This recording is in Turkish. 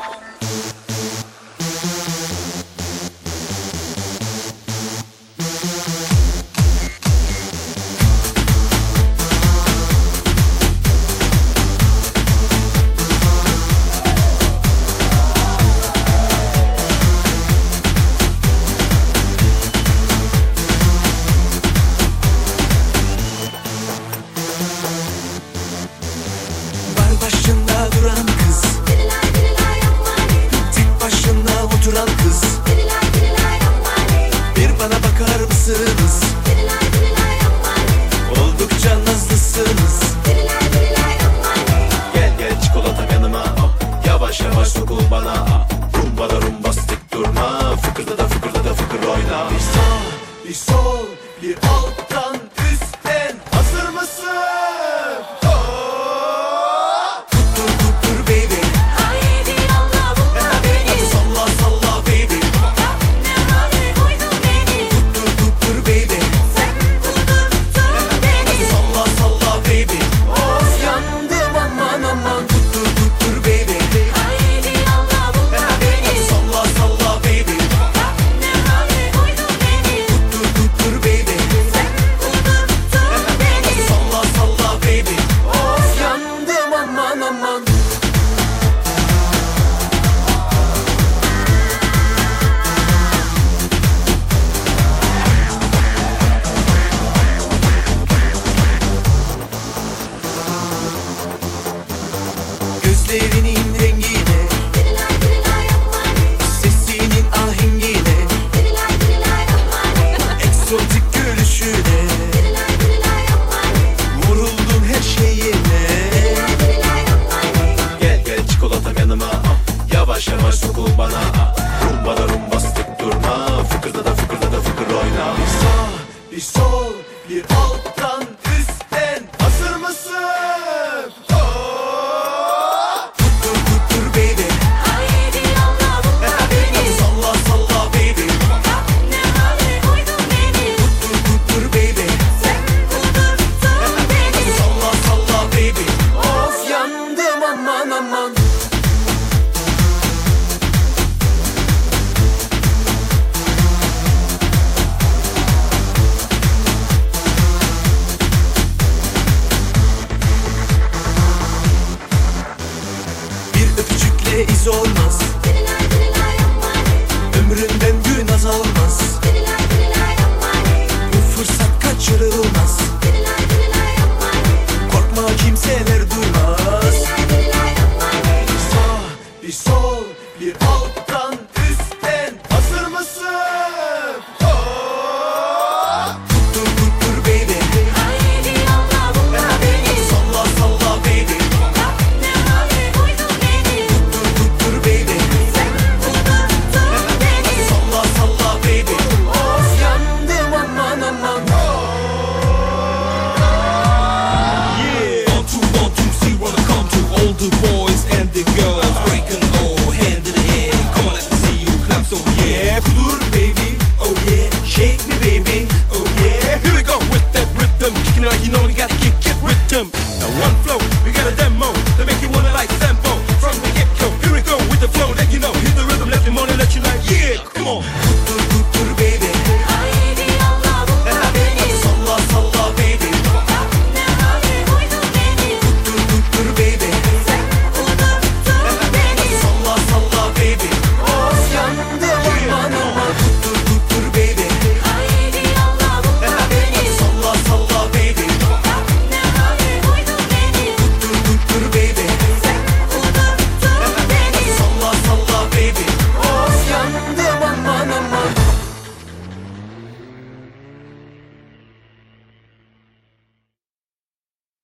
home. Fıkırda da fıkırda da fıkır oyna. Bir sağ, bir sol, bir alttan, Fıkırda da fıkırda da fıkır oyna. Bir sağ, bir sol, bir alttan, üstten. Hazır mısın? Tuttur tuttur baby. Hadi salla salla baby. Tuttur tuttur baby. Hadi salla salla baby. Of yandım aman aman Bir öpücükle iz olmaz Oh yeah. Here we go with that rhythm, kicking you know gotta rhythm. Now one flow.